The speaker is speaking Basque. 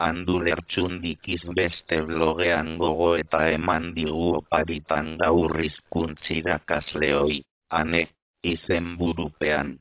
Andu beste blogean gogoeta eman digu oparitan gaur hizkuntz irakasleoi, ane, izenburupean.